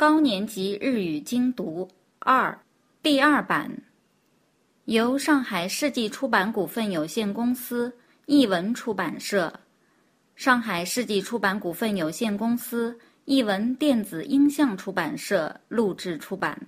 高年级日语精读二第二版。由上海世纪出版股份有限公司译文出版社。上海世纪出版股份有限公司译文电子音像出版社录制出版。